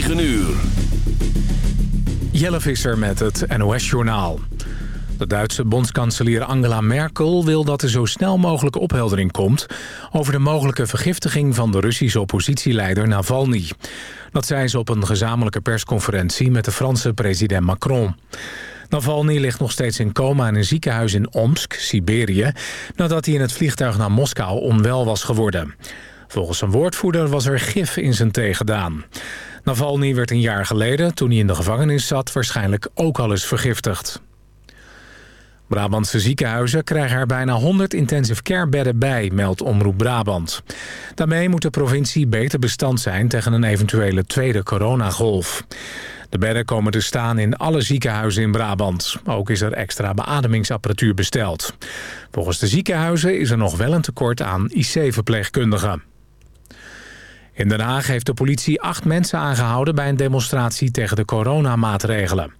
9 uur. Jelle Visser met het NOS-journaal. De Duitse bondskanselier Angela Merkel wil dat er zo snel mogelijk opheldering komt... over de mogelijke vergiftiging van de Russische oppositieleider Navalny. Dat zei ze op een gezamenlijke persconferentie met de Franse president Macron. Navalny ligt nog steeds in coma in een ziekenhuis in Omsk, Siberië... nadat hij in het vliegtuig naar Moskou onwel was geworden. Volgens een woordvoerder was er gif in zijn thee gedaan. Navalny werd een jaar geleden, toen hij in de gevangenis zat... waarschijnlijk ook al eens vergiftigd. Brabantse ziekenhuizen krijgen er bijna 100 intensive care bedden bij, meldt Omroep Brabant. Daarmee moet de provincie beter bestand zijn tegen een eventuele tweede coronagolf. De bedden komen te staan in alle ziekenhuizen in Brabant. Ook is er extra beademingsapparatuur besteld. Volgens de ziekenhuizen is er nog wel een tekort aan IC-verpleegkundigen. In Den Haag heeft de politie acht mensen aangehouden... bij een demonstratie tegen de coronamaatregelen.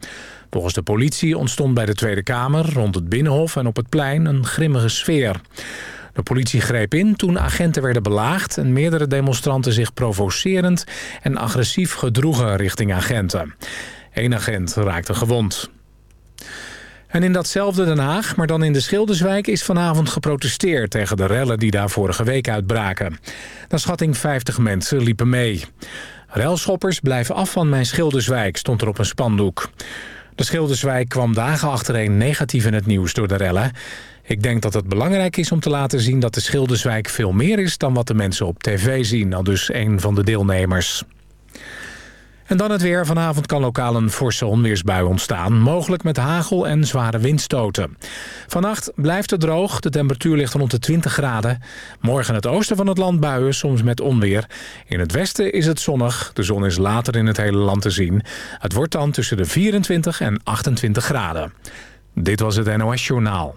Volgens de politie ontstond bij de Tweede Kamer, rond het Binnenhof en op het plein een grimmige sfeer. De politie greep in toen agenten werden belaagd... en meerdere demonstranten zich provocerend en agressief gedroegen richting agenten. Eén agent raakte gewond. En in datzelfde Den Haag, maar dan in de Schilderswijk... is vanavond geprotesteerd tegen de rellen die daar vorige week uitbraken. Naar schatting 50 mensen liepen mee. Relschoppers blijven af van mijn Schilderswijk, stond er op een spandoek. De Schilderswijk kwam dagen achtereen negatief in het nieuws door de rellen. Ik denk dat het belangrijk is om te laten zien dat de Schilderswijk veel meer is... dan wat de mensen op tv zien, al dus een van de deelnemers. En dan het weer. Vanavond kan lokaal een forse onweersbui ontstaan. Mogelijk met hagel en zware windstoten. Vannacht blijft het droog. De temperatuur ligt rond de 20 graden. Morgen het oosten van het land buien, soms met onweer. In het westen is het zonnig. De zon is later in het hele land te zien. Het wordt dan tussen de 24 en 28 graden. Dit was het NOS Journaal.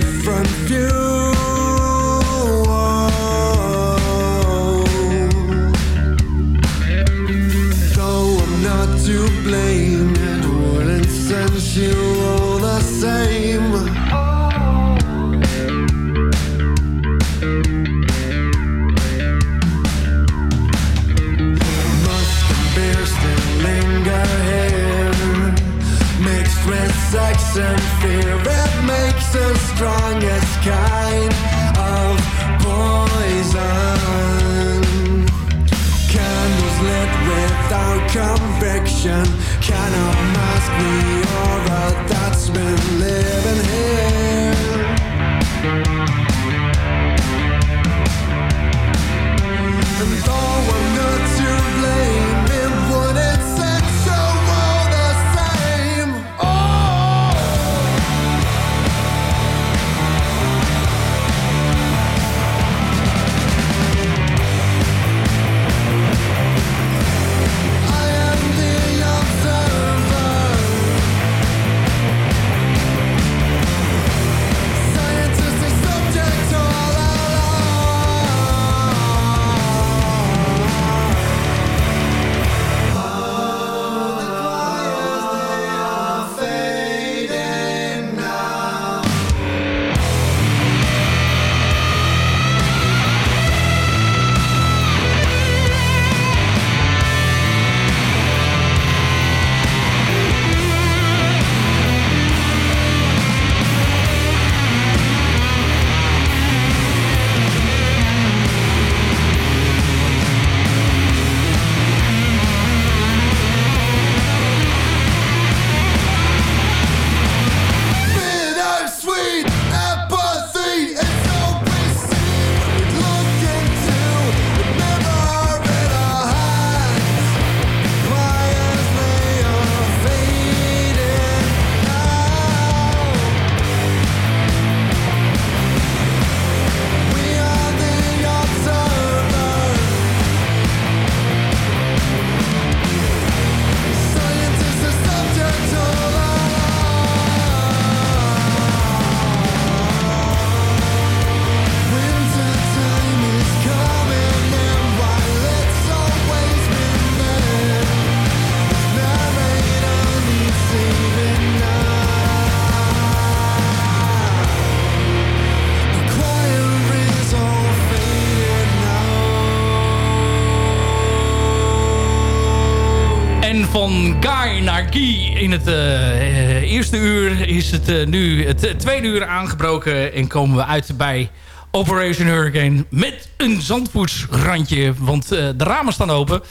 Different sex and fear. It makes the strongest kind of poison. Candles lit without conviction cannot mask the aura that's been living here. And though In het uh, eerste uur is het uh, nu het tweede uur aangebroken. En komen we uit bij Operation Hurricane met een zandvoetsrandje. Want de ramen staan open.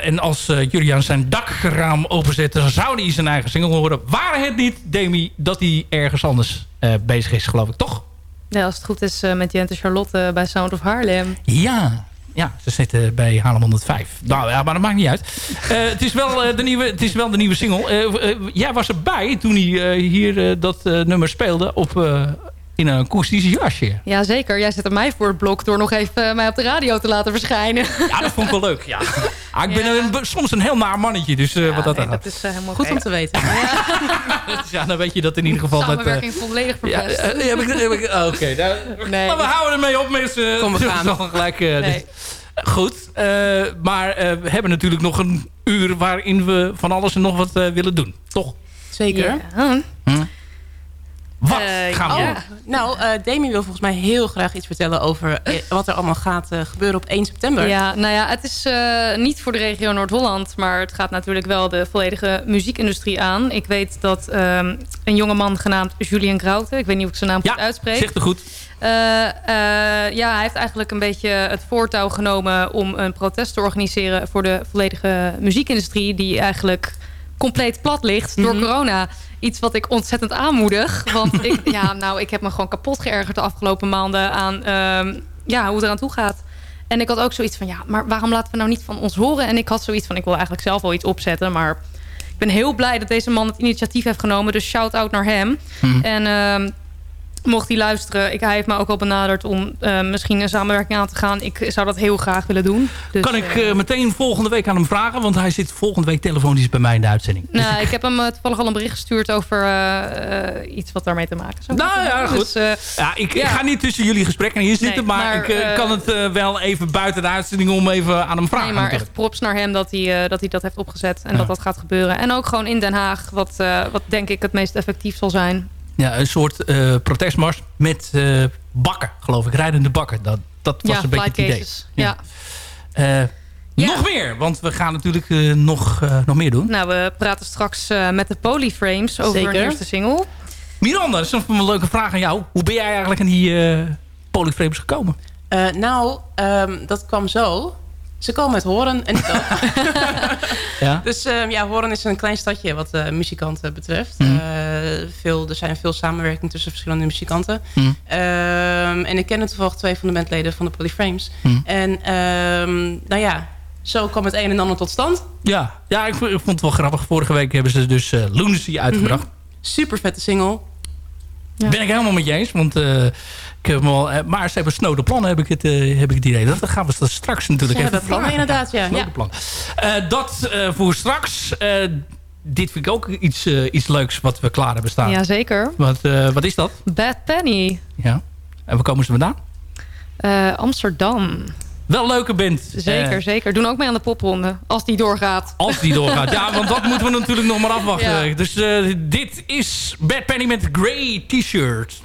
en als Julian zijn dakraam openzet, dan zou hij zijn eigen single horen. Waar het niet, Demi, dat hij ergens anders bezig is, geloof ik, toch? Ja, als het goed is met Jente Charlotte bij Sound of Harlem. Ja, ja, ze zitten bij Haarlem 105. Nou ja, maar dat maakt niet uit. Uh, het, is wel, uh, de nieuwe, het is wel de nieuwe single. Uh, jij was erbij toen hij hier dat nummer speelde op, in een akoestisch jasje. Jazeker, jij zette mij voor het blok door nog even mij op de radio te laten verschijnen. Ja, dat vond ik wel leuk. Ja. Ah, ik ben een, soms een heel naar mannetje, dus uh, wat dat nee, dat is helemaal goed om te weten. ja. dan weet je dat in ieder geval... Samenwerking dat, volledig verpest. Ja, heb ik, heb ik, oh, Oké, okay, nee. maar we houden ermee op, mensen. Kom, we gaan. nog gelijk... Nee. Dus, Goed, uh, maar uh, we hebben natuurlijk nog een uur waarin we van alles en nog wat uh, willen doen. Toch? Zeker. Ja. Hm? Wat gaan we oh, doen? Nou, Demi wil volgens mij heel graag iets vertellen over wat er allemaal gaat gebeuren op 1 september. Ja, nou ja, het is niet voor de regio Noord-Holland, maar het gaat natuurlijk wel de volledige muziekindustrie aan. Ik weet dat um, een jongeman genaamd Julian Grauten, ik weet niet of ik zijn naam ja, goed uitspreek. zegt er goed. Uh, uh, ja, hij heeft eigenlijk een beetje het voortouw genomen om een protest te organiseren voor de volledige muziekindustrie die eigenlijk compleet plat ligt door mm -hmm. corona. Iets wat ik ontzettend aanmoedig. Want ik, ja, nou, ik heb me gewoon kapot geërgerd de afgelopen maanden aan uh, ja, hoe het eraan toe gaat. En ik had ook zoiets van, ja, maar waarom laten we nou niet van ons horen? En ik had zoiets van, ik wil eigenlijk zelf wel iets opzetten, maar ik ben heel blij dat deze man het initiatief heeft genomen. Dus shout-out naar hem. Mhm. Mm. En ehm, mocht hij luisteren, ik, hij heeft me ook al benaderd om uh, misschien een samenwerking aan te gaan. Ik zou dat heel graag willen doen. Dus, kan ik uh, meteen volgende week aan hem vragen? Want hij zit volgende week telefonisch bij mij in de uitzending. Nou, dus ik... ik... heb hem toevallig al een bericht gestuurd over iets wat daarmee te maken zou Nou ja, goed. Dus, ja, ik, ja. ik, ga niet tussen jullie gesprekken hier zitten. Nee, maar, maar, ik kan het wel even buiten de uitzending om even aan hem vragen. Nee, maar echt props naar hem dat hij, dat, hij dat heeft opgezet. En ja. dat dat gaat gebeuren. En ook gewoon in Den Haag. Wat, wat denk ik het meest effectief zal zijn. Ja, een soort uh, protestmars met uh, bakken, geloof ik. Rijdende bakken. Dat, dat was ja, een beetje het idee. Cases. Ja. Uh, ja. Nog meer, want we gaan natuurlijk nog, nog meer doen. Nou, we praten straks met de Polyframes over Zeker. een eerste single. Miranda, dat is nog een leuke vraag aan jou. Hoe ben jij eigenlijk aan die Polyframes gekomen? nou, um, dat kwam zo. Ze komen uit Horen en ik ook. ja? Dus uh, ja, Horen is een klein stadje wat uh, muzikanten betreft. Mm. Uh, veel, er zijn veel samenwerking tussen verschillende muzikanten. Mm. en ik ken toevallig twee van de bandleden van de Polyframes. Mm. En um, nou ja, zo kwam het een en ander tot stand. Ja, ja ik, vond het wel grappig. Vorige week hebben ze dus uh, Lunacy uitgebracht. -hmm. Super vette single. Ja. Ben ik helemaal met je eens. Want uh, ik heb wel, uh, maar ze hebben snode plannen, heb ik het, uh, heb ik het idee. Dat gaan we straks natuurlijk ze even hebben plannen inderdaad, ja. ja. Plan. dat voor straks. dit vind ik ook iets, iets leuks wat we klaar hebben staan. Jazeker. Wat, wat is dat? Bad Penny. Ja. En waar komen ze vandaan? Amsterdam. Wel leuke band. Zeker, zeker. Doen ook mee aan de popronde. Als die doorgaat. Als die doorgaat. ja, want dat moeten we natuurlijk nog maar afwachten. Ja. Dus dit is Bad Penny met Grey T-shirt.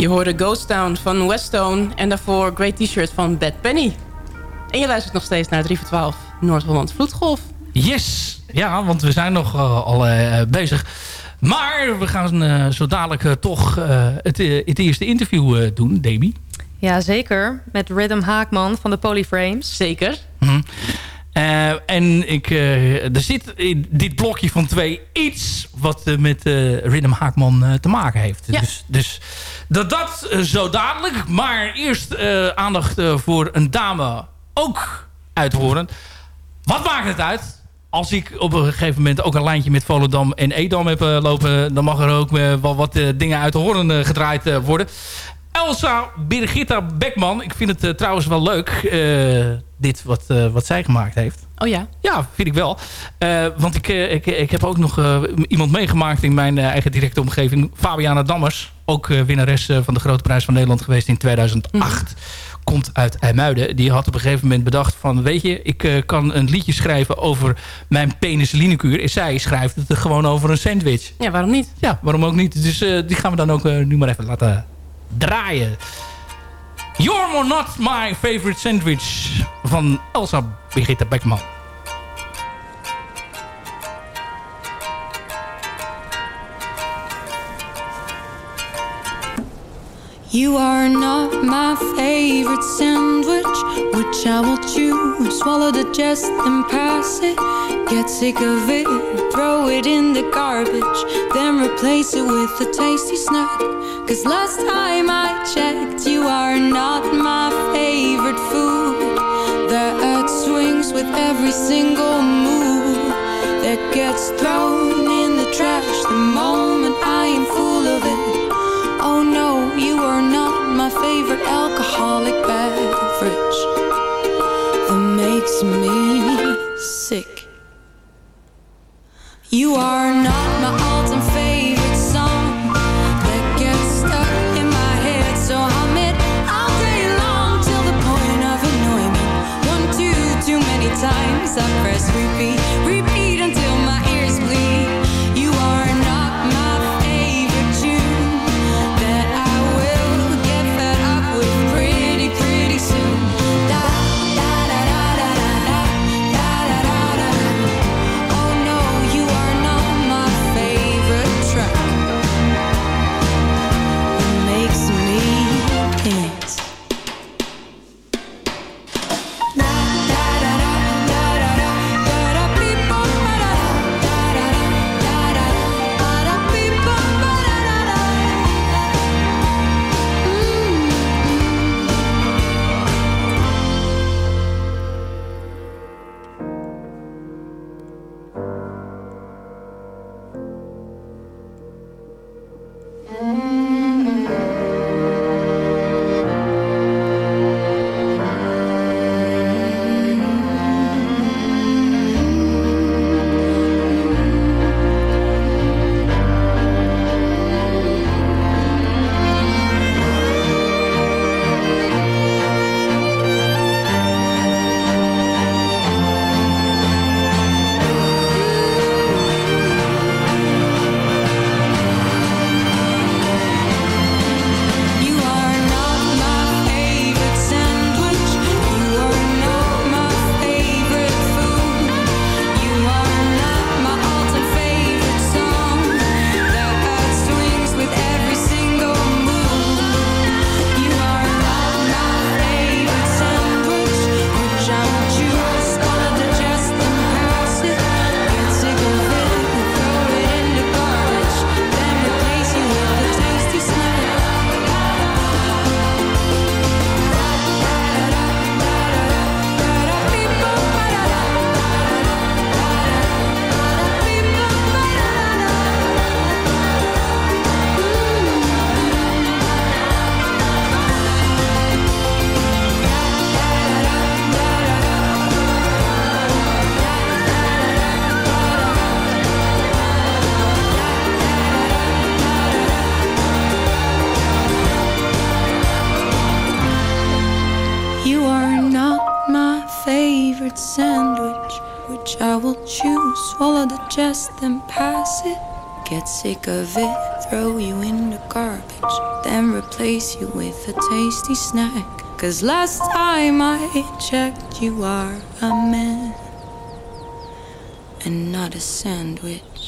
Je hoorde Ghost Town van Westone en daarvoor Great T-shirt van Bad Penny. En je luistert nog steeds naar 3 voor 12 Noord-Holland Vloedgolf. Yes! Ja, want we zijn nog uh, al uh, bezig. Maar we gaan uh, zo dadelijk toch het, het, eerste interview doen, Demi. Ja, zeker. Met Rhythm Haakman van de Polyframes. Zeker. Mm -hmm. en ik, er zit in dit blokje van twee iets wat met Rhythm Haakman te maken heeft. Ja. Dus, dus dat dat zo dadelijk. Maar eerst aandacht voor een dame ook uithoren. Wat maakt het uit? Als ik op een gegeven moment ook een lijntje met Volendam en Edam heb lopen... dan mag er ook wel wat dingen uit de horen gedraaid worden. Elsa Birgitta Beckman. Ik vind het trouwens wel leuk, dit wat, wat zij gemaakt heeft. Oh ja? Ja, vind ik wel. want ik, ik, ik heb ook nog iemand meegemaakt in mijn eigen directe omgeving. Fabiana Dammers. Ook winnares van de Grote Prijs van Nederland geweest in 2008. Mm -hmm komt uit IJmuiden. Die had op een gegeven moment bedacht van... weet je, ik kan een liedje schrijven over mijn penicillinekuur. En zij schrijft het gewoon over een sandwich. Ja, waarom niet? Ja, waarom ook niet? Dus die gaan we dan ook nu maar even laten draaien. You're not my favorite sandwich van Elsa Birgitta Beckman. You are not my favorite sandwich, which I will chew, swallow, digest, and pass it. Get sick of it, throw it in the garbage, then replace it with a tasty snack. Cause last time I checked, you are not my favorite food. That swings with every single move, that gets thrown in the trash the moment I am full favorite alcoholic beverage that makes me sick. You are not tasty snack. Cause last time I checked, you are a man and not a sandwich.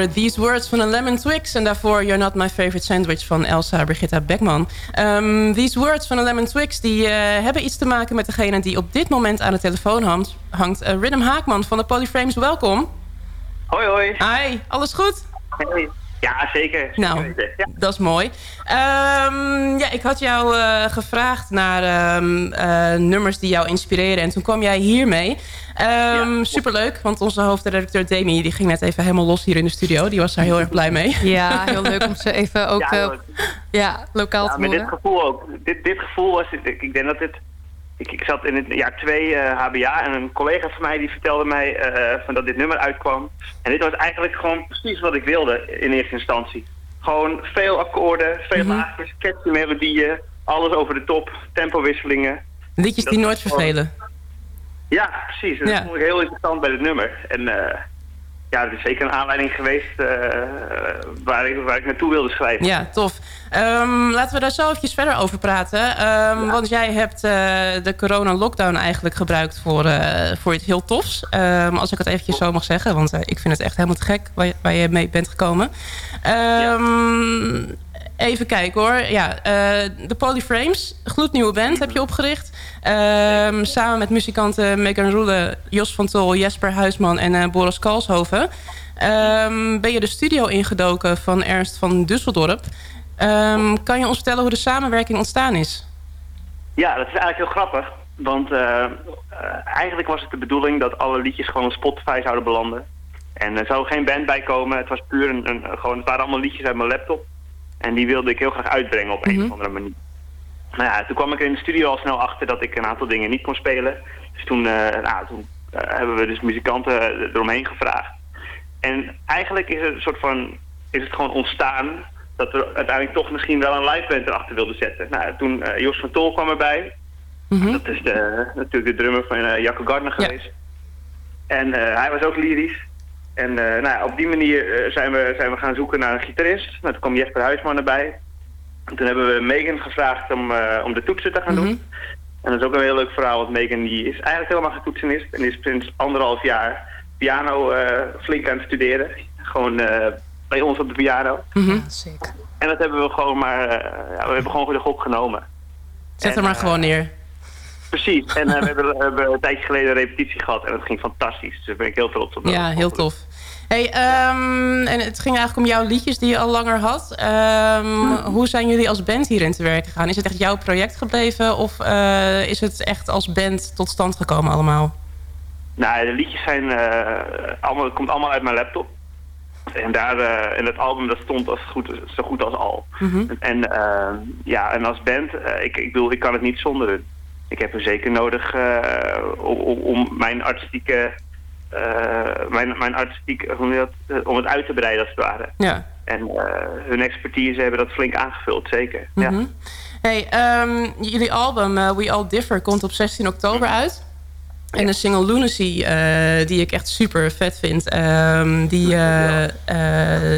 Hoorde These Words van de Lemon Twigs... en daarvoor You're Not My Favorite Sandwich van Elsa Brigitta Beckman. Ehm, these Words van de Lemon Twigs die, eh, hebben iets te maken met degene... die op dit moment aan de telefoon hangt. hangt uh, Rhythm Haakman van de Polyframes, welkom. Hoi, hoi. Hi, alles goed? Hey. Ja, zeker. Nou, Ja. dat is mooi. Ehm, ja, ik had jou eh, gevraagd naar ehm, eh, nummers die jou inspireren. En toen kwam jij hiermee. Ehm Superleuk, want onze hoofdredacteur Demi... die ging net even helemaal los hier in de studio. Die was daar heel erg blij mee. Ja, heel leuk om ze even ook Ja, eh, ja, lokaal Ja, te met dit horen. gevoel ook. Dit, dit gevoel was, ik, ik denk dat dit... Ik, ik zat in het jaar 2 HBA en een collega van mij die vertelde mij eh, van dat dit nummer uitkwam. En dit was eigenlijk gewoon precies wat ik wilde in eerste instantie. Gewoon veel akkoorden, veel Mhm. laagjes, catchy melodieën, alles over de top, tempowisselingen. Liedjes die nooit gewoon- vervelen. Ja, precies. Ja. Dat vond ik heel interessant bij dit nummer. En eh, ja, dat is zeker een aanleiding geweest eh, waar, ik, waar ik naartoe wilde schrijven. Ja, tof. Ehm, laten we daar zo eventjes verder over praten. Ehm, Want jij hebt eh, de corona-lockdown eigenlijk gebruikt voor, eh, voor iets heel tofs. Ehm, als ik het eventjes zo mag zeggen. Want ik vind het echt helemaal te gek waar je, waar je mee bent gekomen. Ehm, Even kijken hoor. Ja, eh, de Polyframes, gloednieuwe band, heb je opgericht. Ehm, samen met muzikanten Megan Roele, Jos van Tol, Jesper Huisman en eh, Boris Kalshoven. Ehm, ben je de studio ingedoken van Ernst van Dusseldorp. Ehm, kan je ons vertellen hoe de samenwerking ontstaan is? Ja, dat is eigenlijk heel grappig. Want eh, eigenlijk was het de bedoeling dat alle liedjes gewoon op Spotify zouden belanden. En er zou geen band bij komen. Het was puur een, een, gewoon, het waren allemaal liedjes uit mijn laptop. En die wilde ik heel graag uitbrengen op een of andere manier. Nou ja, toen kwam ik er in de studio al snel achter dat ik een aantal dingen niet kon spelen. Dus toen, eh, nou, toen eh, hebben we dus muzikanten eh, eromheen gevraagd. En eigenlijk is het een soort van, is het gewoon ontstaan dat we uiteindelijk toch misschien wel een live band erachter wilden zetten. Nou, toen Jos van Tol kwam erbij. Dat is de, natuurlijk de drummer van Jacco Gardner geweest. En hij was ook lyrisch. En eh, nou ja, op die manier eh, zijn, we, zijn we gaan zoeken naar een gitarist. Nou, toen kwam Jesper Huisman erbij. En toen hebben we Megan gevraagd om, eh, om de toetsen te gaan doen. En dat is ook een heel leuk verhaal, want Megan die is eigenlijk helemaal geen toetsenist. En is sinds anderhalf jaar piano eh, flink aan het studeren. Gewoon eh, bij ons op de piano. Zeker. En dat hebben we gewoon maar, eh, ja, we hebben gewoon de gok genomen. Zet En, er maar gewoon neer. Precies. En eh, we, hebben, een tijdje geleden een repetitie gehad en dat ging fantastisch. Dus daar ben ik heel trots op. Ja, heel tof. Hey, ehm, en het ging eigenlijk om jouw liedjes die je al langer had. Ehm, hoe zijn jullie als band hierin te werk gegaan? Is het echt jouw project gebleven of eh, is het echt als band tot stand gekomen allemaal? Nou, de liedjes zijn eh, allemaal, het komt allemaal uit mijn laptop. En daar, eh, en het album dat stond als goed, zo goed als al. En eh, ja, en als band, eh, ik, ik bedoel, ik kan het niet zonder hun. Ik heb er zeker nodig eh, om, om, mijn artistieke, eh, mijn, mijn artistiek, hoe dat, Eh, om het uit te breiden als het ware. Ja. En hun expertise hebben dat flink aangevuld, zeker. ja. Mhm. Hey, ehm, jullie album We All Differ komt op 16 oktober uit. En de single Lunacy, die ik echt super vet vind, ehm, die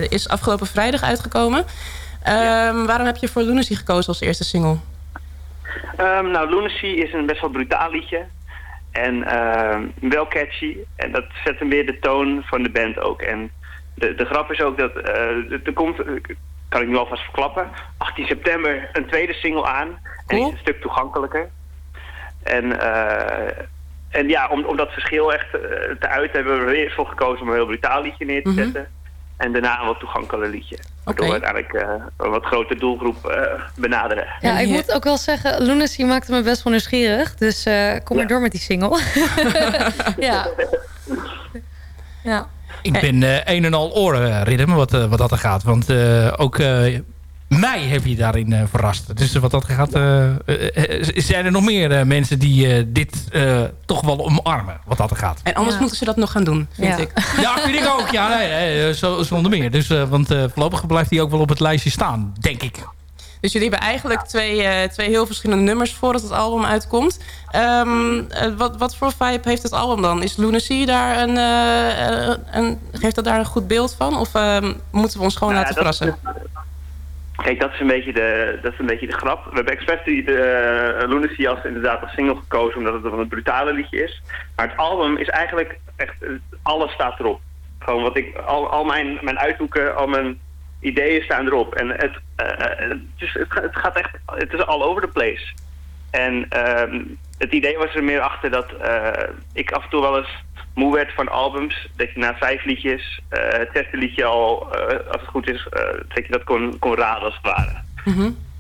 is afgelopen vrijdag uitgekomen. Ehm, Waarom heb je voor Lunacy gekozen als eerste single? Ehm, nou, Lunacy is een best wel brutaal liedje. En ehm, wel catchy. En dat zet hem weer de toon van de band ook. En de, de grap is ook dat eh, er komt, kan ik nu alvast verklappen, 18 september een tweede single aan. En die is een stuk toegankelijker. En, eh, en ja, om, om dat verschil echt eh, te uiten hebben we er eerst voor gekozen om een heel brutaal liedje neer te zetten. En daarna een wat toegankelijker liedje. Waardoor we Oké. uiteindelijk eh, een wat grotere doelgroep eh, benaderen. Ja, ik moet ook wel zeggen, Lunacy maakte me best wel nieuwsgierig. Dus eh, kom maar Ja. door met die single. ja. ja. Ik ben eh, een en al oren, Riddim, wat, wat dat er gaat. Want eh, ook eh, mij heb je daarin eh, verrast. Dus wat dat gaat, eh, eh, zijn er nog meer eh, mensen die eh, dit eh, toch wel omarmen, wat dat er gaat. En anders Ja. moeten ze dat nog gaan doen, vind Ja. ik. Ja, vind ik ook. Ja, nee, nee, zo, zonder meer. Dus, eh, want eh, voorlopig blijft hij ook wel op het lijstje staan, denk ik. Dus jullie hebben eigenlijk twee, eh, twee heel verschillende nummers voordat het album uitkomt. Ehm, eh, wat, wat voor vibe heeft het album dan? Is Lunacy daar een, eh, eh, een... Geeft dat daar een goed beeld van? Of ehm, moeten we ons gewoon Nou ja, laten verrassen? Kijk, dat is een beetje de, dat is een beetje de grap. We hebben expres die de uh, Lunacy als inderdaad als single gekozen, omdat het een brutale liedje is. Maar het album is eigenlijk echt, eh, alles staat erop. Gewoon wat ik, al, al mijn, mijn uithoeken, al mijn ideeën staan erop. En het, eh, eh, het, is, het, gaat- echt, het is all over the place. En ehm, het idee was er meer achter dat eh, ik af en toe wel eens moe werd van albums. Dat je na vijf liedjes, eh, het zesde liedje al, eh, als het goed is, eh, dat je dat kon, kon raden als het ware.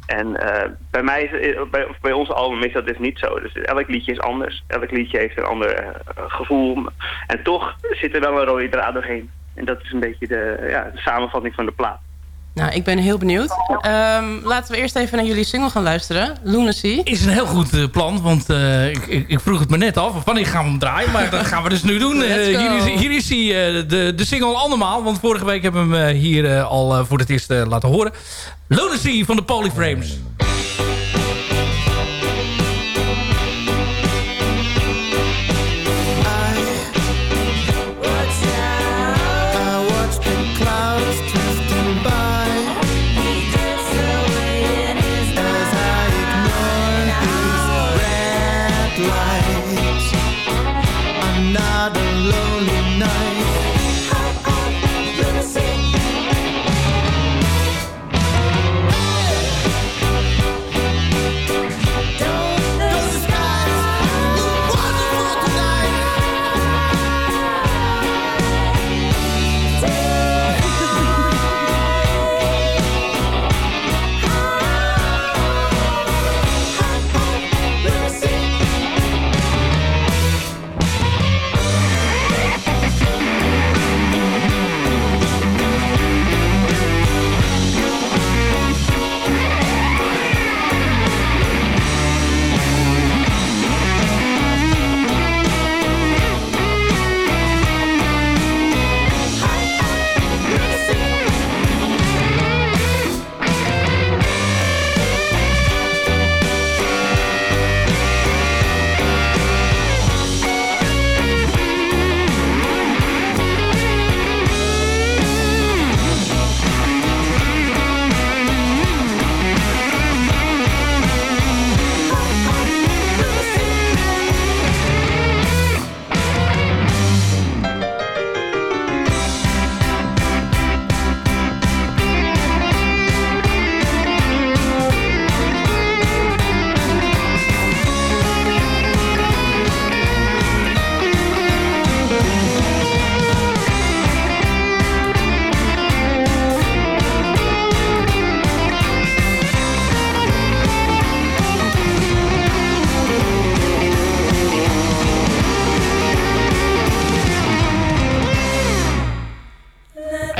En eh, bij mij, is, bij, bij ons album is dat dus niet zo. Dus elk liedje is anders. Elk liedje heeft een ander gevoel. En toch zit er wel een rode draad doorheen. En dat is een beetje de, ja, de samenvatting van de plaat. Nou, ik ben heel benieuwd. Ehm, laten we eerst even naar jullie single gaan luisteren. Lunacy. Is een heel goed eh, plan, want eh, ik, ik, ik vroeg het me net af. Wanneer gaan we hem draaien? Maar dat gaan we dus nu doen. Go. hier, is, hier is hij, de, de single andermaal. Want vorige week hebben we hem hier al voor het eerst laten horen. Lunacy van de Polyframes.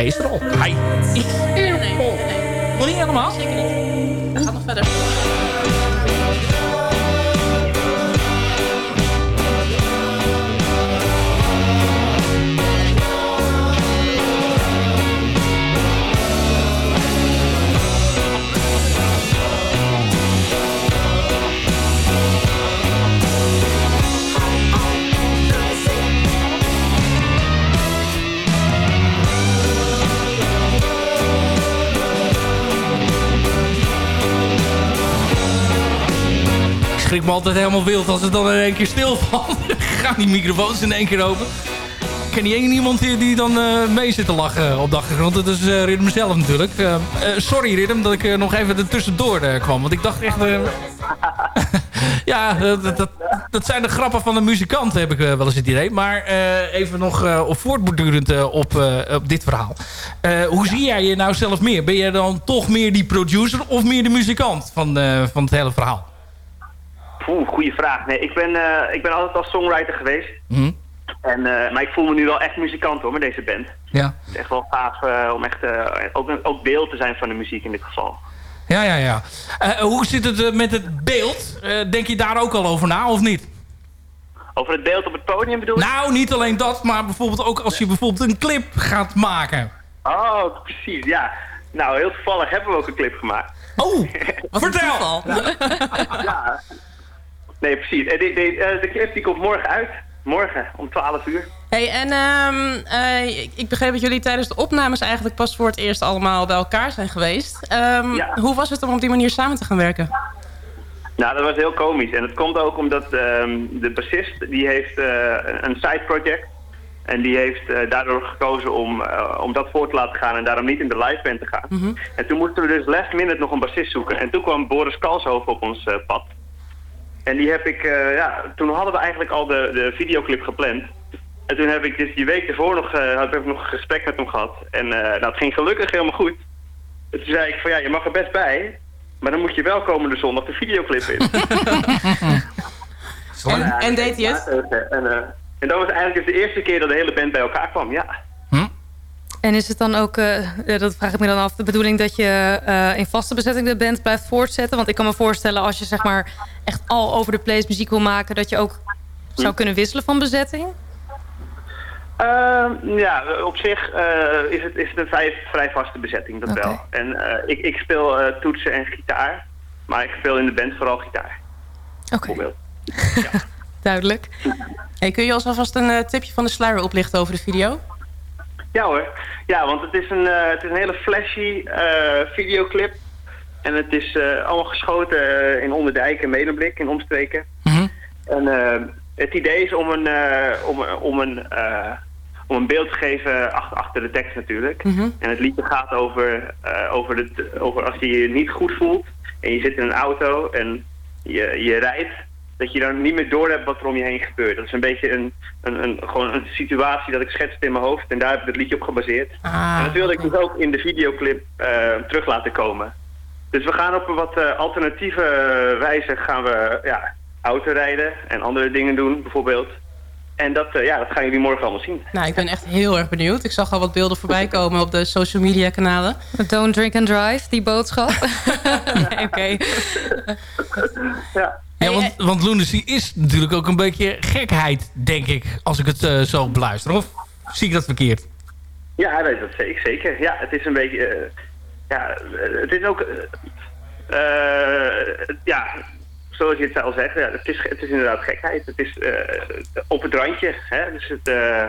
Hij is er al. Hij is er al. Nog niet helemaal? Zeker niet. Schrik me altijd helemaal wild als het dan in één keer stilvalt. Gaan die microfoons in één keer open. Ik ken niet één iemand die, die dan eh, mee zit te lachen op de achtergrond. Dat is uh, Rhythm zelf natuurlijk. Eh, eh, sorry Rhythm dat ik eh, nog even er tussendoor eh, kwam. Want ik dacht echt... eh, ja, dat, dat, dat zijn de grappen van de muzikant, heb ik eh, wel eens het idee. Maar eh, even nog eh, op voortbordurend eh, op, eh, op dit verhaal. Eh, hoe zie jij je nou zelf meer? Ben jij dan toch meer die producer of meer de muzikant van, eh, van het hele verhaal? Oeh, goede vraag. Nee, ik ben, eh, ik ben altijd al songwriter geweest. Hm? En, eh, maar ik voel me nu wel echt muzikant hoor, met deze band. Ja. Het is echt wel gaaf eh, om echt eh, ook, ook deel te zijn van de muziek in dit geval. Ja, ja, ja. Eh, hoe zit het met het beeld? Eh, denk je daar ook al over na of niet? Over het beeld op het podium bedoel je? Nou, niet alleen dat, maar bijvoorbeeld ook als je bijvoorbeeld een clip gaat maken. Oh, precies, ja. Nou, heel toevallig hebben we ook een clip gemaakt. Oh, vertel! ja. Nee, precies. En de, de, eh, de clip die komt morgen uit. Morgen, om 12 uur. Hey, en ehm, eh, ik, begreep dat jullie tijdens de opnames eigenlijk pas voor het eerst allemaal bij elkaar zijn geweest. Ehm, Ja. Hoe was het om op die manier samen te gaan werken? Nou, dat was heel komisch. En dat komt ook omdat ehm, de bassist, die heeft eh, een side project. En die heeft eh, daardoor gekozen om, eh, om dat voor te laten gaan en daarom niet in de live band te gaan. En toen moesten we dus last minute nog een bassist zoeken. En toen kwam Boris Kalshoven op ons eh, pad. En die heb ik, eh, ja, toen hadden we eigenlijk al de, de videoclip gepland. En toen heb ik dus die week ervoor nog, eh, had ik nog een gesprek met hem gehad. En eh, nou, het ging gelukkig helemaal goed. En toen zei ik van ja, je mag er best bij. Maar dan moet je wel komende zondag de videoclip in. En, Ja, en deed hij het? En, eh, en dat was eigenlijk dus de eerste keer dat de hele band bij elkaar kwam, ja. En is het dan ook, eh, dat vraag ik me dan af, de bedoeling dat je eh, in vaste bezetting de band blijft voortzetten? Want ik kan me voorstellen als je zeg maar echt al over de place muziek wil maken, dat je ook zou kunnen wisselen van bezetting? Ehm, ja, op zich eh, is, het, is het een vrij, vrij vaste bezetting, dat wel. En eh, ik, ik speel eh, toetsen en gitaar, maar ik speel in de band vooral gitaar, Oké, bijvoorbeeld. duidelijk. Hey, kun je ons alvast een tipje van de sluier oplichten over de video? Ja hoor, ja, want het is een, het is een hele flashy videoclip. En het is eh, allemaal geschoten eh, in Onderdijk en Medemblik, in omstreken. Mhm. En eh, het idee is om een, om, om, een, om een beeld te geven ach- achter de tekst natuurlijk. En het liedje gaat over, over, het, over als je je niet goed voelt en je zit in een auto en je, je rijdt, dat je dan niet meer doorhebt wat er om je heen gebeurt. Dat is een beetje een, een, een, gewoon een situatie dat ik schetste in mijn hoofd en daar heb ik het liedje op gebaseerd. Ah, En dat wilde ik dus ook in de videoclip terug laten komen. Dus we gaan op een wat eh, alternatieve wijze gaan we ja, autorijden en andere dingen doen bijvoorbeeld. En dat, eh, ja, dat gaan jullie morgen allemaal zien. Nou, ik ben echt heel erg benieuwd. Ik zag al wat beelden voorbij komen op de social media kanalen. Don't drink and drive, die boodschap. nee, oké. Ja. Ja, want, want Lunacy is natuurlijk ook een beetje gekheid, denk ik. Als ik het eh, zo beluister. Of zie ik dat verkeerd? Ja, dat zeker. Ja, het is een beetje... ja, het is ook... eh, eh, ja, zoals je het al zegt, ja, het, is, het is inderdaad gekheid. Het is eh, op het randje. Hè? Dus het, eh,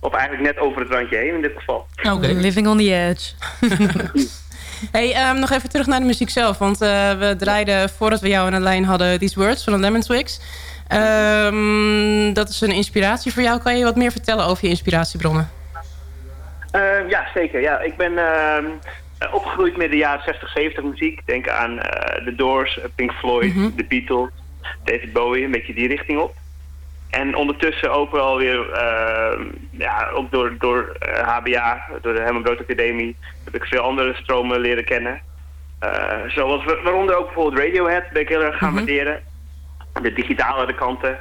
of eigenlijk net over het randje heen in dit geval. Oké. Living on the edge. Hey, ehm, nog even terug naar de muziek zelf. Want eh, we draaiden voordat we jou aan de lijn hadden These Words van de Lemon Twigs. Ehm, dat is een inspiratie voor jou. Kan je wat meer vertellen over je inspiratiebronnen? Eh, ja, zeker. Ja, ik ben ehm, eh, opgegroeid met de jaren 60, 70 muziek. Denk aan eh, The Doors, eh, Pink Floyd, The Beatles, David Bowie, een beetje die richting op. En ondertussen ook wel weer, ja, ook door, door eh, HBA, door de Herman Brood Academie, heb ik veel andere stromen leren kennen. Eh, zoals, wa- waaronder ook bijvoorbeeld Radiohead, ben ik heel erg gaan waarderen. De digitale kanten.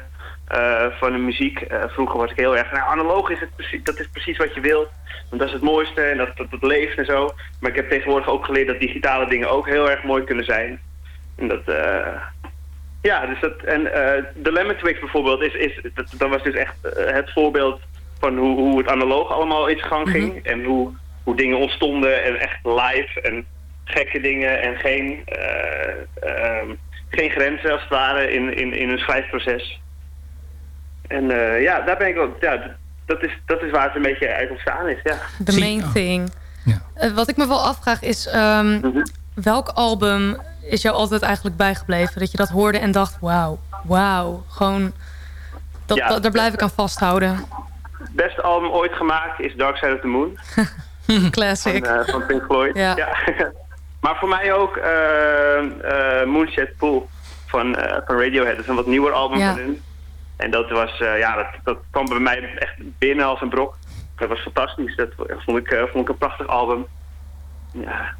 Eh, van de muziek. Eh, vroeger was ik heel erg, nou analoog is het precies, dat is precies wat je wilt. Want dat is het mooiste en dat, dat, dat leeft en zo. Maar ik heb tegenwoordig ook geleerd dat digitale dingen ook heel erg mooi kunnen zijn. En dat, eh, ja, dus dat, en de Lemon Twigs bijvoorbeeld, is, is, dat, dat was dus echt het voorbeeld van hoe, hoe het analoog allemaal in gang ging. En hoe, hoe dingen ontstonden en echt live en gekke dingen en geen, geen grenzen als het ware in, in, in een schrijfproces. En eh, ja, daar ben ik ook, ja, dat is, dat is waar het een beetje uit ontstaan is, ja. The main oh. thing. Ja. Eh, wat ik me wel afvraag is... ehm, Mhm. welk album is jou altijd eigenlijk bijgebleven? Dat je dat hoorde en dacht, wauw, wauw. Gewoon, dat, Ja. dat- daar blijf ik aan vasthouden. Het beste album ooit gemaakt is Dark Side of the Moon. Classic. van, eh, van Pink Floyd. Ja. maar voor mij ook eh eh Moonshed Pool van, van Radiohead. Dat is een wat nieuwer album Ja. van hun. En dat was, eh, ja, dat, dat kwam bij mij echt binnen als een brok. Dat was fantastisch. Dat vond ik, eh, vond ik een prachtig album. Ja.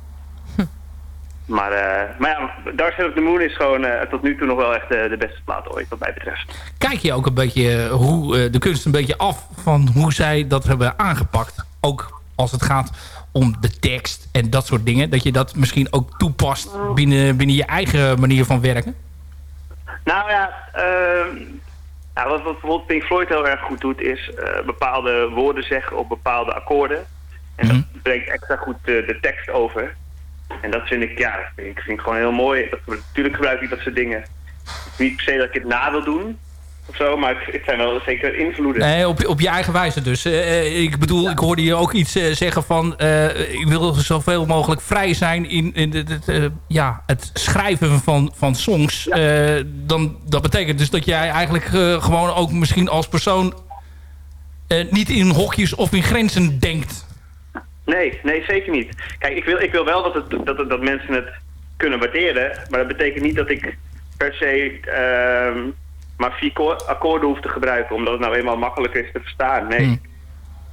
Maar, eh, maar ja, Dark Side of the Moon is gewoon tot nu toe nog wel echt de beste plaat ooit, wat mij betreft. Kijk je ook een beetje hoe, de kunst een beetje af van hoe zij dat hebben aangepakt? Ook als het gaat om de tekst en dat soort dingen. Dat je dat misschien ook toepast binnen, binnen je eigen manier van werken? Nou ja, ja wat, wat bijvoorbeeld Pink Floyd heel erg goed doet, is eh, bepaalde woorden zeggen op bepaalde akkoorden. En Mhm. dat brengt extra goed de, de tekst over. En dat vind ik, ja, dat vind ik, vind ik gewoon heel mooi. Dat, natuurlijk gebruik ik dat soort dingen. Niet per se dat ik het na wil doen, of zo, maar het, het zijn wel zeker invloeden. Nee, op, op je eigen wijze dus. Eh, eh, ik bedoel, ik hoorde je ook iets eh, zeggen van... eh, ik wil zoveel mogelijk vrij zijn in, in het, ja, het schrijven van, van songs. Dan, dat betekent dus dat jij eigenlijk gewoon ook misschien als persoon... niet in hokjes of in grenzen denkt. Nee, nee, zeker niet. Kijk, ik wil, ik wil wel dat, het, dat, het- dat mensen het kunnen waarderen. Maar dat betekent niet dat ik per se ehm, maar vier ko- akkoorden hoef te gebruiken. Omdat het nou eenmaal makkelijker is te verstaan. Nee. Hmm.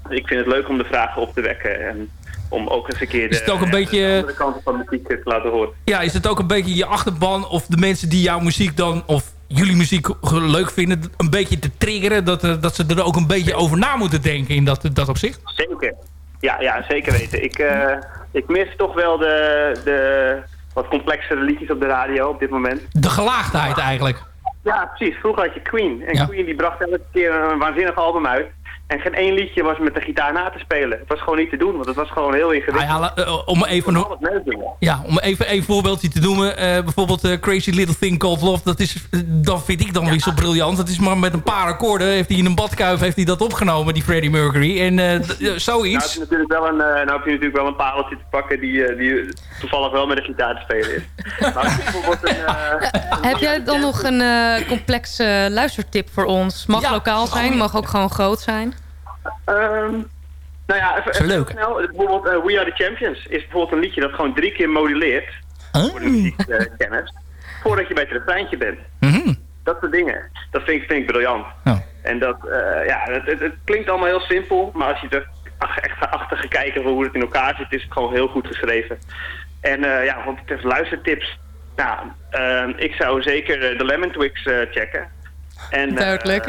Ik vind het leuk om de vragen op te wekken. En om ook eens een keer de, Is het ook een beetje- de andere kanten van de muziek te laten horen. Ja, is het ook een beetje je achterban of de mensen die jouw muziek dan... of jullie muziek leuk vinden, een beetje te triggeren... dat, eh, dat ze er ook een beetje over na moeten denken in dat, dat opzicht? Zeker. Ja, ja zeker weten. Ik, eh, ik mis toch wel de, de wat complexere liedjes op de radio op dit moment. De gelaagdheid eigenlijk. Ja, precies. Vroeger had je Queen. En Ja. Queen die bracht elke keer een waanzinnig album uit. En geen één liedje was met de gitaar na te spelen. Het was gewoon niet te doen, want het was gewoon heel ingewikkeld. ja, la- eh, om even. Ja, om even een voorbeeldje te noemen. eh, bijvoorbeeld eh, Crazy Little Thing Called Love. Dat, is, eh, dat vind ik dan weer zo briljant. Dat is maar met een paar akkoorden. Heeft hij in een badkuif heeft hij dat opgenomen, die Freddie Mercury. En eh, eh, Nou heb, zoiets. je natuurlijk wel een, eh, nou heb je natuurlijk wel een pareltje te pakken die, eh, die toevallig wel met de gitaar te spelen is. Maar als je bijvoorbeeld een, eh, Heb jij dan nog een eh, complexe luistertip voor ons? Mag Ja. lokaal zijn, mag ook gewoon groot zijn. Ehm, nou ja, even, leuke. snel. Bijvoorbeeld eh, We Are The Champions is bijvoorbeeld een liedje dat gewoon drie keer moduleert voor de muziekkennis. voordat je bij het refreintje bent. Mhm. Dat soort dingen. Dat vind ik, vind ik briljant. Ja. En dat, eh, ja, het, het, het klinkt allemaal heel simpel, maar als je er echt achter gaat kijken hoe het in elkaar zit, is het gewoon heel goed geschreven. En eh, ja, wat betreft luistertips, nou, ehm, ik zou zeker de Lemon Twigs checken. En, Duidelijk.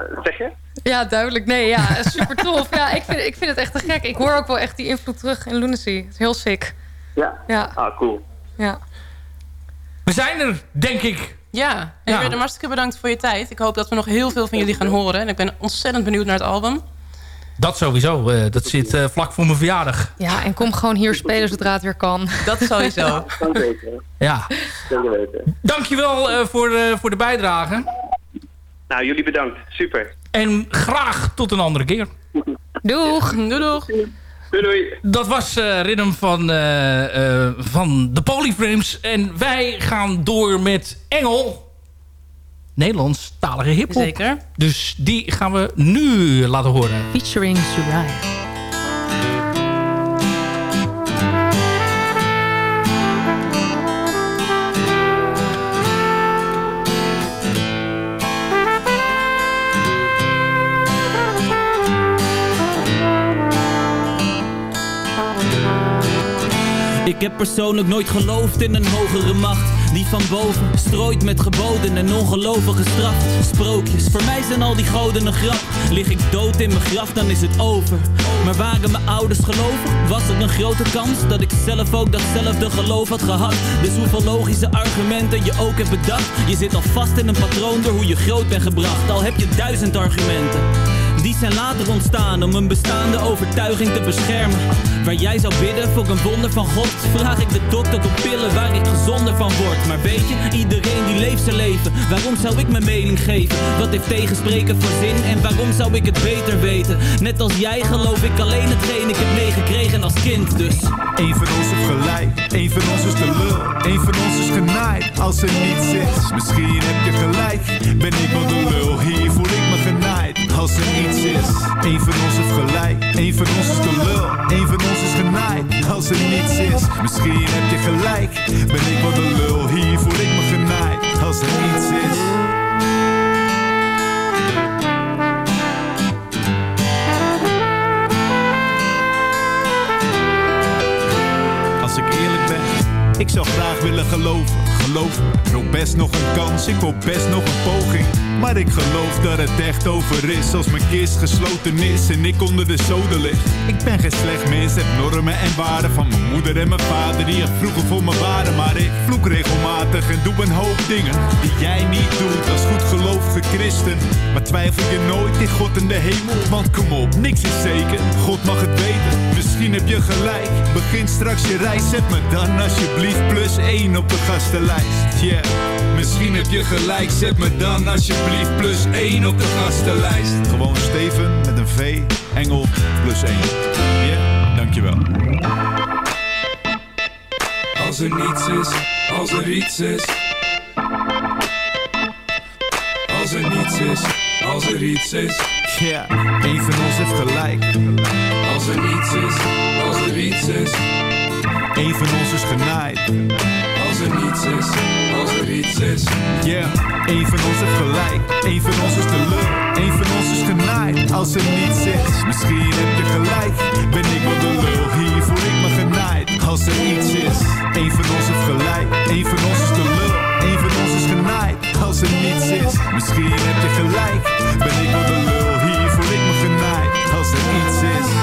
Eh, zeg je? Ja, duidelijk. Nee, ja, super tof. Ja, ik vind, ik vind het echt te gek. Ik hoor ook wel echt die invloed terug in Lunacy. Het is heel sick. Ja. Ja, Ah, cool. ja. We zijn er, denk ik. Ja, en Ja. hartstikke bedankt voor je tijd. Ik hoop dat we nog heel veel van jullie gaan horen. En ik ben ontzettend benieuwd naar het album. Dat sowieso. eh, dat zit eh, vlak voor mijn verjaardag. Ja, en kom gewoon hier spelen zodra het weer kan. Dat sowieso. Ja. Dankjewel eh voor, eh, voor de bijdrage. Nou, jullie bedankt. Super. En graag tot een andere keer. Doeg! Doei doeg. Doei doei. Dat was eh Rhythm van, eh, eh, van de Polyframes. En wij gaan door met Engel. Nederlandstalige hiphop. Zeker. Dus die gaan we nu laten horen. Featuring Surai. Ik heb persoonlijk nooit geloofd in een hogere macht die van boven strooit met geboden en ongelovige straf. Sprookjes, voor mij zijn al die goden een grap. Lig ik dood in mijn graf, dan is het over. Maar waren mijn ouders geloven? Was het een grote kans dat ik zelf ook datzelfde geloof had gehad? Dus hoeveel logische argumenten je ook hebt bedacht? Je zit al vast in een patroon door hoe je groot bent gebracht. Al heb je duizend argumenten. Die zijn later ontstaan om een bestaande overtuiging te beschermen. Waar jij zou bidden voor een wonder van God, vraag ik de dokter op pillen waar ik gezonder van word. Maar weet je, iedereen die leeft zijn leven. Waarom zou ik mijn mening geven? Wat heeft tegenspreken voor zin en waarom zou ik het beter weten? Net als jij geloof ik alleen hetgeen ik heb meegekregen als kind, dus. Eén van ons heeft gelijk, één van ons is de lul. Eén van ons is genaaid als er niets is. Misschien heb je gelijk, ben ik wel de lul. Hier voel ik als er niets is. Eén van ons heeft gelijk, één van ons is de lul. Eén van ons is genaaid als er niets is. Misschien heb je gelijk, ben ik wel de lul. Hier voel ik me genaaid als er niets is. Als ik eerlijk ben, ik zou graag willen geloven. Er ook best nog een kans, ik wil best nog een poging. Maar ik geloof dat het echt over is als mijn kist gesloten is en ik onder de zoden lig. Ik ben geen slecht mens, heb normen en waarden van mijn moeder en mijn vader die er vroeger voor me waren. Maar ik vloek regelmatig en doe een hoop dingen die jij niet doet als goed gelovige christen. Maar twijfel je nooit in God en de hemel? Want kom op, niks is zeker, God mag het weten. Misschien heb je gelijk, begin straks je reis. Zet me dan alsjeblieft plus 1 op de gastenlijst. Yeah. Misschien heb je gelijk, zet me dan alsjeblieft plus 1 op de gastenlijst. Gewoon Steven met een V, Engel plus 1. Ja, dankjewel. Als er niets is, als er iets is. Als er niets is, als er iets is. Ja, yeah. één van ons heeft gelijk. Als er niets is, als er iets is. Eén van ons is genaaid. Er niets is, als er iets is. Yeah, één van ons heeft gelijk. Eén van ons is de. Eén van ons is genaaid. Als er niets is, misschien heb je gelijk. Ben ik wel de lul, hier voel ik me genaaid. Als er iets is, één van ons gelijk. Eén van ons is de lul. Eén van ons is genaaid. Als er niets is, misschien heb je gelijk. Ben ik wel de lul, hier voel ik me genaaid. Als er iets is.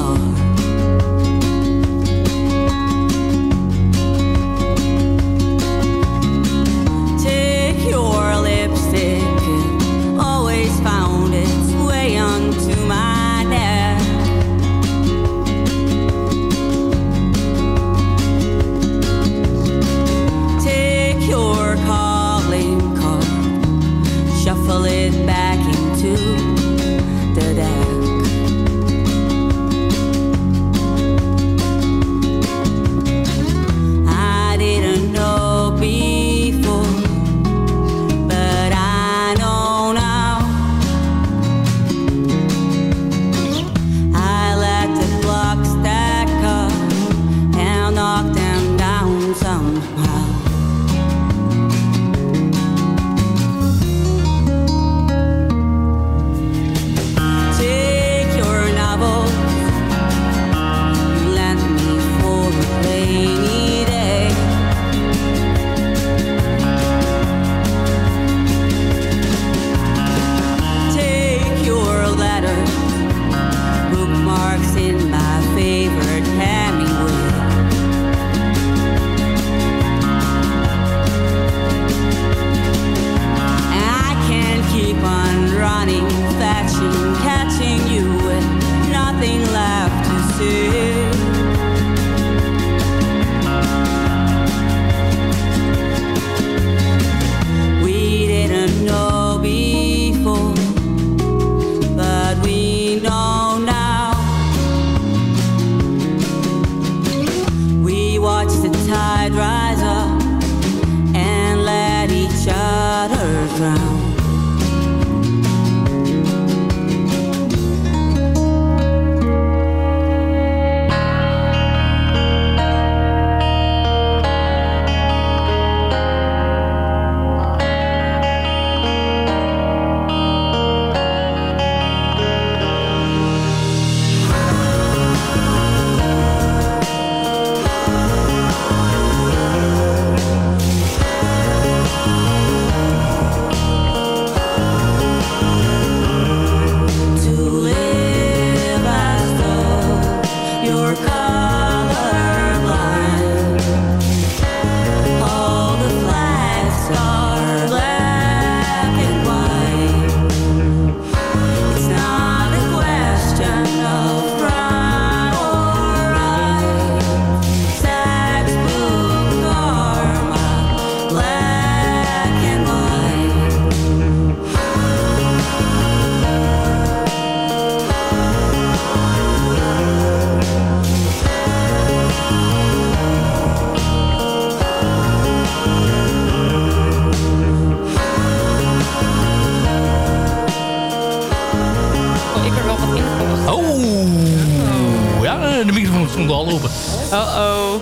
Oh.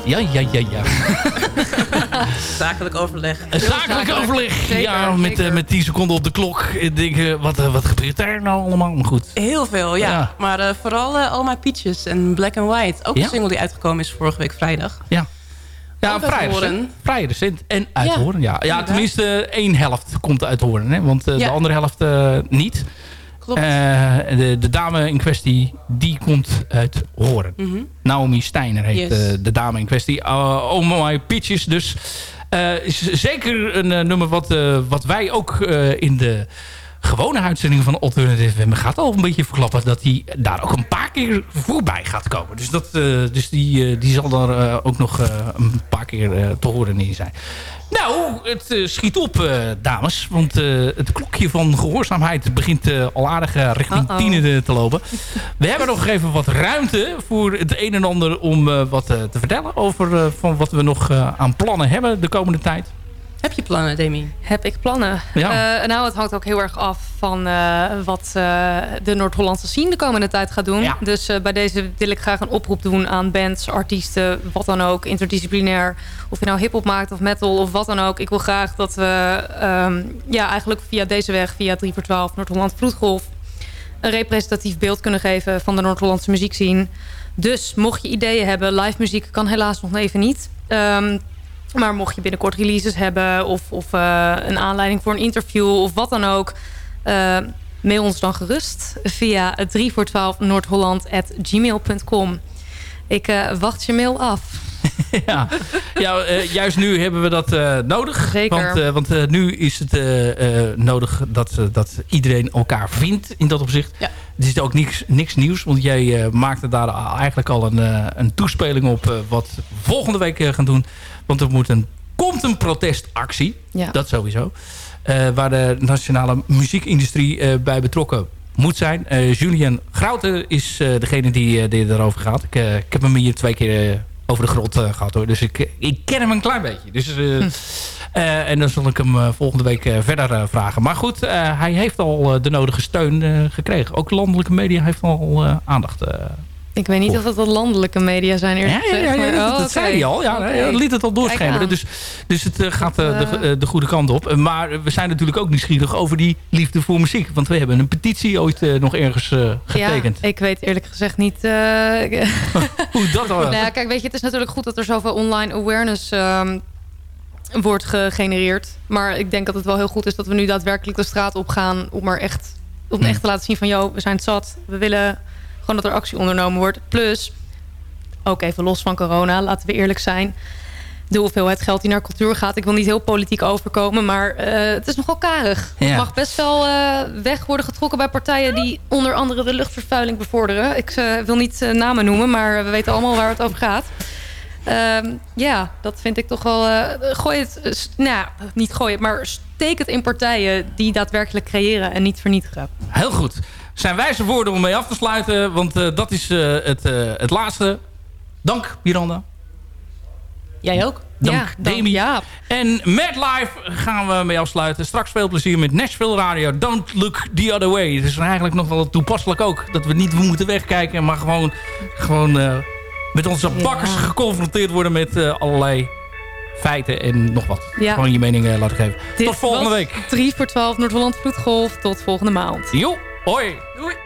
Ja, ja, ja, ja. Zakelijk overleg. Een zakelijk overleg. ja, met, eh, met 10 seconden op de klok. Ik denk, eh, wat, eh, wat gebeurt daar nou allemaal? Maar goed. Heel veel, ja. Ja. Maar eh, vooral All My Peaches en Black and White. Ook Ja? een single die uitgekomen is vorige week vrijdag. Ja. Ja, vrij recent. Vrij recent. En uit Ja, Hoorn, ja. Ja, tenminste één helft komt uit Hoorn. Hè? Want Ja. de andere helft niet. Klopt. Eh, de, de dame in kwestie, die komt uit Hoorn. Mhm. Naomi Steiner heet Yes. eh, de dame in kwestie. Uh, oh My Peaches dus. Eh, is zeker een eh, nummer wat, eh, wat wij ook eh, in de gewone uitzending van Alternative FM gaat al een beetje verklappen dat hij daar ook een paar keer voorbij gaat komen. Dus, dat, eh, dus die, eh, die zal er eh, ook nog een paar keer te horen in zijn. Nou, het schiet op, dames. Want het klokje van gehoorzaamheid begint al aardig richting Uh-oh. tienen te lopen. We hebben nog even wat ruimte voor het een en ander om wat te vertellen over van wat we nog aan plannen hebben de komende tijd. Heb je plannen, Demi? Heb ik plannen? Ja. Eh, nou, het hangt ook heel erg af van eh, wat eh, de Noord-Hollandse scene de komende tijd gaat doen. Ja. Dus bij deze wil ik graag een oproep doen aan bands, artiesten, wat dan ook, interdisciplinair. Of je nou hip-hop maakt of metal of wat dan ook. Ik wil graag dat we ehm, ja, eigenlijk via deze weg, via 3 voor 12 Noord-Holland Vloedgolf, een representatief beeld kunnen geven van de Noord-Hollandse muziekscene. Dus mocht je ideeën hebben, live muziek kan helaas nog even niet. Ehm, maar mocht je binnenkort releases hebben of, of eh, een aanleiding voor een interview of wat dan ook, eh, mail ons dan gerust via 3 voor 12 noordholland@gmail.com. Ik eh, wacht je mail af. ja, ja juist nu hebben we dat nodig. Zeker. Want, want nu is het nodig dat, dat iedereen elkaar vindt in dat opzicht. Ja. Het is ook niks, niks nieuws. Want jij maakte daar eigenlijk al een, een toespeling op... wat we volgende week gaan doen. Want er moet een, komt een protestactie. Ja. Dat sowieso. Eh, waar de nationale muziekindustrie eh, bij betrokken moet zijn. Eh Julian Grouten is degene die, die erover gaat. Ik, ik heb hem hier twee keer over de grond eh, gehad hoor. Dus ik, ik ken hem een klein beetje. Dus, eh, en dan zal ik hem volgende week verder vragen. Maar goed, hij heeft al de nodige steun gekregen. Ook de landelijke media heeft al aandacht. Ik weet niet of het wat landelijke media zijn ja, ja, ja, ja, dat, oh, dat zei hij al. Ja, liet het al doorschemeren. Dus, dus het eh, gaat eh, Dat, de, eh, de goede kant op. Maar we zijn natuurlijk ook nieuwsgierig over die liefde voor muziek. Want we hebben een petitie ooit nog ergens getekend. Ja, ik weet eerlijk gezegd niet... Hoe dat dan? Nou kijk, weet je, het is natuurlijk goed dat er zoveel online awareness ehm, wordt gegenereerd. Maar ik denk dat het wel heel goed is dat we nu daadwerkelijk de straat op gaan... om er echt, om Hmm. echt te laten zien van... joh, we zijn het zat. We willen gewoon dat er actie ondernomen wordt. Plus, ook even los van corona, laten we eerlijk zijn... de hoeveelheid geld die naar cultuur gaat. Ik wil niet heel politiek overkomen, maar eh, het is nogal karig. Ja. Het mag best wel eh, weg worden getrokken bij partijen... die onder andere de luchtvervuiling bevorderen. Ik eh, wil niet namen noemen, maar we weten allemaal waar het over gaat. Ehm, ja, dat vind ik toch wel... gooi het, nou, niet gooi het, maar steek het in partijen... die daadwerkelijk creëren en niet vernietigen. Heel goed. Zijn wijze woorden om mee af te sluiten. Want eh, dat is eh, het, eh, het laatste. Dank, Miranda. Jij ook? Dank, ja, Demi. ja. En met live gaan we mee afsluiten. Straks veel plezier met Nashville Radio. Don't look the other way. Het is eigenlijk nog wel toepasselijk ook. Dat we niet moeten wegkijken. Maar gewoon, gewoon met onze bakkers geconfronteerd worden met allerlei feiten en nog wat. Ja. Gewoon je mening laten geven. Dit Tot volgende week. 3 voor 12 Noord-Holland Vloedgolf. Tot volgende maand. Jo, hoi. Doei.